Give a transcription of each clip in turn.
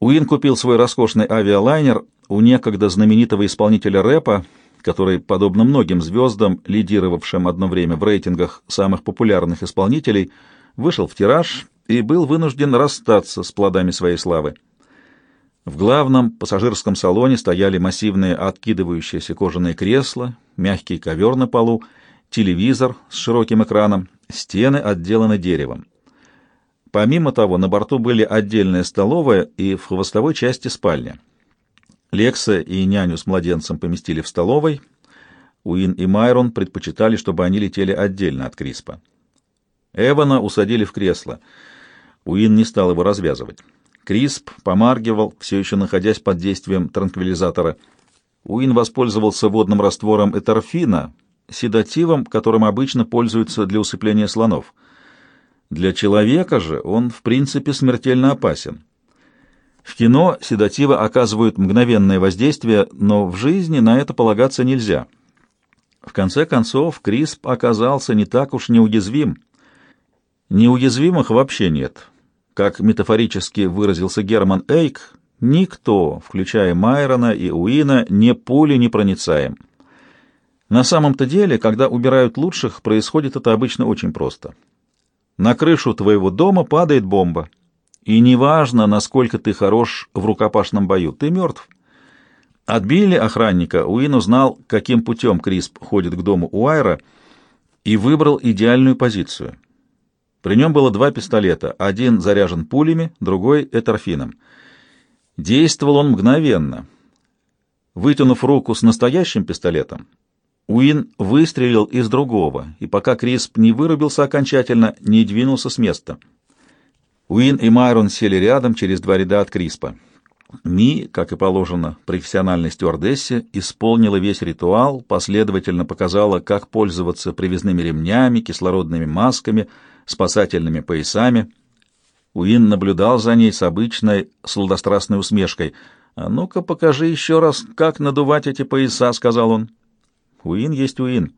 Уин купил свой роскошный авиалайнер у некогда знаменитого исполнителя рэпа, который, подобно многим звездам, лидировавшим одно время в рейтингах самых популярных исполнителей, вышел в тираж и был вынужден расстаться с плодами своей славы. В главном пассажирском салоне стояли массивные откидывающиеся кожаные кресла, мягкий ковер на полу, телевизор с широким экраном, стены отделаны деревом. Помимо того, на борту были отдельная столовая и в хвостовой части спальня. Лекса и няню с младенцем поместили в столовой. Уин и Майрон предпочитали, чтобы они летели отдельно от Криспа. Эвана усадили в кресло. Уин не стал его развязывать. Крисп помаргивал, все еще находясь под действием транквилизатора. Уин воспользовался водным раствором эторфина, седативом, которым обычно пользуются для усыпления слонов. Для человека же он, в принципе, смертельно опасен. В кино седативы оказывают мгновенное воздействие, но в жизни на это полагаться нельзя. В конце концов, Крисп оказался не так уж неуязвим. Неуязвимых вообще нет. Как метафорически выразился Герман Эйк, никто, включая Майрона и Уина, не пули не проницаем. На самом-то деле, когда убирают лучших, происходит это обычно очень просто. На крышу твоего дома падает бомба, и неважно, насколько ты хорош в рукопашном бою, ты мертв. Отбили охранника, Уин узнал, каким путем Крисп ходит к дому Уайра, и выбрал идеальную позицию — при нем было два пистолета, один заряжен пулями, другой — эторфином. Действовал он мгновенно. Вытянув руку с настоящим пистолетом, Уин выстрелил из другого, и пока Крисп не вырубился окончательно, не двинулся с места. Уин и Майрон сели рядом через два ряда от Криспа. Ми, как и положено профессиональной стюардессе, исполнила весь ритуал, последовательно показала, как пользоваться привязными ремнями, кислородными масками — спасательными поясами. Уин наблюдал за ней с обычной сладострастной усмешкой. «А ну-ка, покажи еще раз, как надувать эти пояса», — сказал он. Уин есть Уин.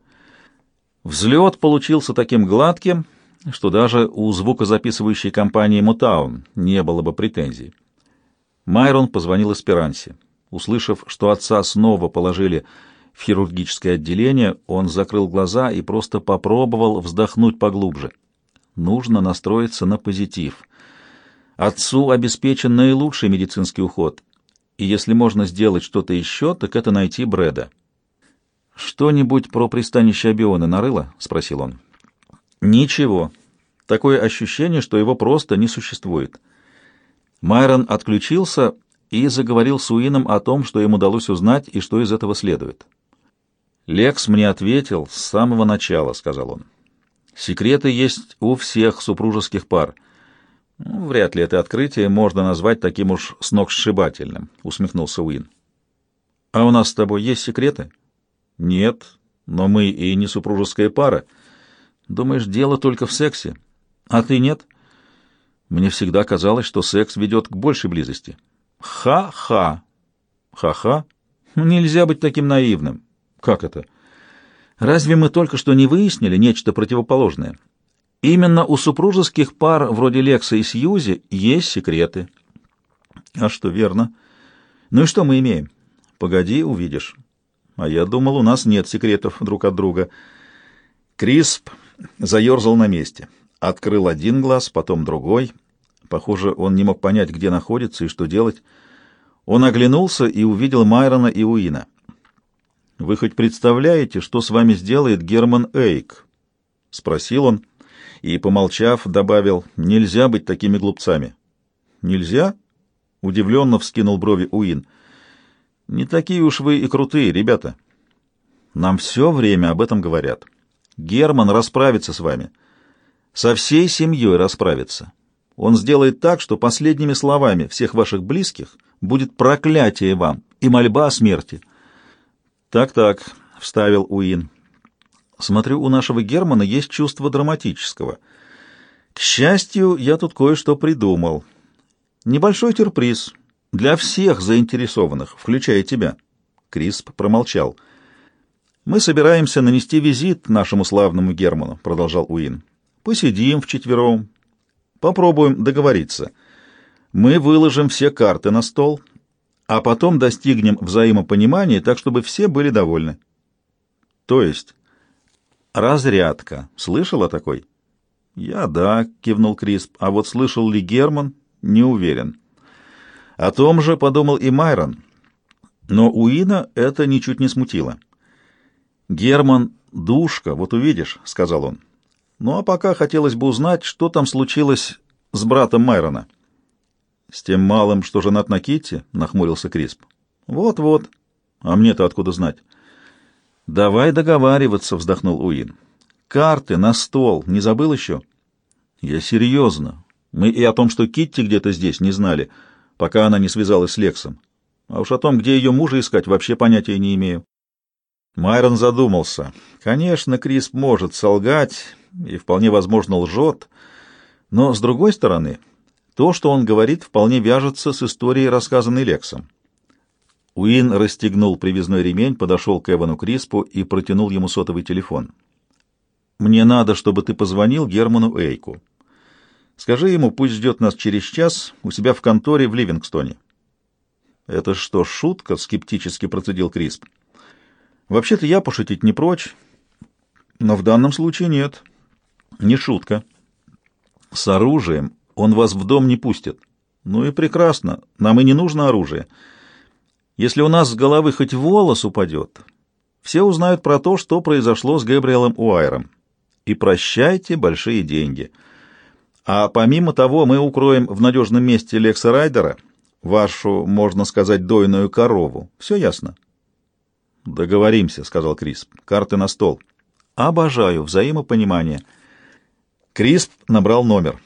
Взлет получился таким гладким, что даже у звукозаписывающей компании «Мутаун» не было бы претензий. Майрон позвонил Эсперансе. Услышав, что отца снова положили в хирургическое отделение, он закрыл глаза и просто попробовал вздохнуть поглубже. Нужно настроиться на позитив. Отцу обеспечен наилучший медицинский уход, и если можно сделать что-то еще, так это найти Брэда. «Что-нибудь про пристанище Абиона нарыло?» — спросил он. «Ничего. Такое ощущение, что его просто не существует». Майрон отключился и заговорил с Уином о том, что им удалось узнать и что из этого следует. «Лекс мне ответил с самого начала», — сказал он. Секреты есть у всех супружеских пар. Ну, вряд ли это открытие можно назвать таким уж сногсшибательным, усмехнулся Уин. А у нас с тобой есть секреты? Нет, но мы и не супружеская пара. Думаешь, дело только в сексе? А ты нет? Мне всегда казалось, что секс ведет к большей близости. Ха-ха. Ха-ха. Нельзя быть таким наивным. Как это? — Разве мы только что не выяснили нечто противоположное? Именно у супружеских пар вроде Лекса и Сьюзи есть секреты. А что, верно? Ну и что мы имеем? Погоди, увидишь. А я думал, у нас нет секретов друг от друга. Крисп заерзал на месте. Открыл один глаз, потом другой. Похоже, он не мог понять, где находится и что делать. Он оглянулся и увидел Майрона и Уина. Вы хоть представляете, что с вами сделает Герман Эйк? Спросил он и, помолчав, добавил, нельзя быть такими глупцами. Нельзя? Удивленно вскинул брови Уин. Не такие уж вы и крутые, ребята. Нам все время об этом говорят. Герман расправится с вами. Со всей семьей расправится. Он сделает так, что последними словами всех ваших близких будет проклятие вам и мольба о смерти. «Так-так», — вставил Уин. «Смотрю, у нашего Германа есть чувство драматического. К счастью, я тут кое-что придумал. Небольшой сюрприз для всех заинтересованных, включая тебя». Крисп промолчал. «Мы собираемся нанести визит нашему славному Герману», — продолжал Уин. «Посидим вчетвером, попробуем договориться. Мы выложим все карты на стол, а потом достигнем взаимопонимания, так чтобы все были довольны. То есть разрядка. Слышал о такой? Я да, кивнул Крисп. А вот слышал ли Герман? Не уверен. О том же подумал и Майрон. Но Уина это ничуть не смутило. Герман душка, вот увидишь, сказал он. Ну а пока хотелось бы узнать, что там случилось с братом Майрона. С тем малым, что женат на Китти, нахмурился Крисп. Вот-вот. А мне-то откуда знать? Давай договариваться, вздохнул Уин. Карты на стол, не забыл еще? Я серьезно. Мы и о том, что Китти где-то здесь, не знали, пока она не связалась с Лексом. А уж о том, где ее мужа искать, вообще понятия не имею. Майрон задумался. Конечно, Крисп может солгать и вполне возможно лжет, но, с другой стороны, то, что он говорит, вполне вяжется с историей, рассказанной Лексом. Уин расстегнул привязной ремень, подошел к Эвану Криспу и протянул ему сотовый телефон. «Мне надо, чтобы ты позвонил Герману Эйку. Скажи ему, пусть ждет нас через час у себя в конторе в Ливингстоне». «Это что, шутка?» — скептически процедил Крисп. «Вообще-то я пошутить не прочь, но в данном случае нет. Не шутка. С оружием он вас в дом не пустит. Ну и прекрасно, нам и не нужно оружие. Если у нас с головы хоть волос упадет, все узнают про то, что произошло с Гэбриэлем Уайром. И прощайте большие деньги. А помимо того, мы укроем в надежном месте Лекса Райдера, вашу, можно сказать, дойную корову. Все ясно? Договоримся, сказал Крис. Карты на стол. Обожаю взаимопонимание. Крисп набрал номер.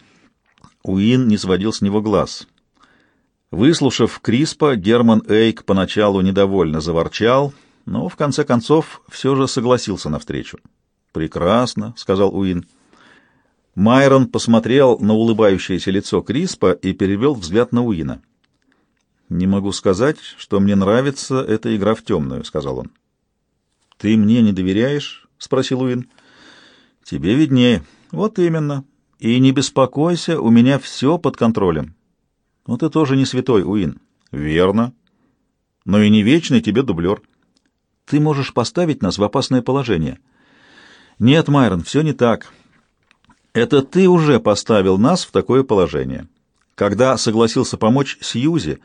Уин не сводил с него глаз. Выслушав Криспа, Герман Эйк поначалу недовольно заворчал, но в конце концов все же согласился на встречу. «Прекрасно», — сказал Уин. Майрон посмотрел на улыбающееся лицо Криспа и перевел взгляд на Уина. «Не могу сказать, что мне нравится эта игра в темную», — сказал он. «Ты мне не доверяешь?» — спросил Уин. «Тебе виднее». «Вот именно. И не беспокойся, у меня все под контролем. Но ты тоже не святой, Уин. Верно. Но и не вечный тебе дублер. Ты можешь поставить нас в опасное положение. Нет, Майрон, все не так. Это ты уже поставил нас в такое положение. Когда согласился помочь Сьюзи,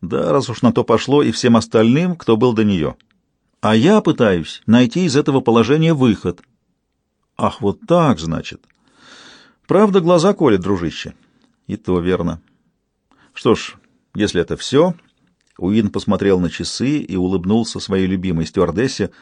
да, раз уж на то пошло, и всем остальным, кто был до нее. А я пытаюсь найти из этого положения выход. Ах, вот так, значит. Правда, глаза колет, дружище. И то верно. Что ж, если это все... Уин посмотрел на часы и улыбнулся своей любимой стюардессе —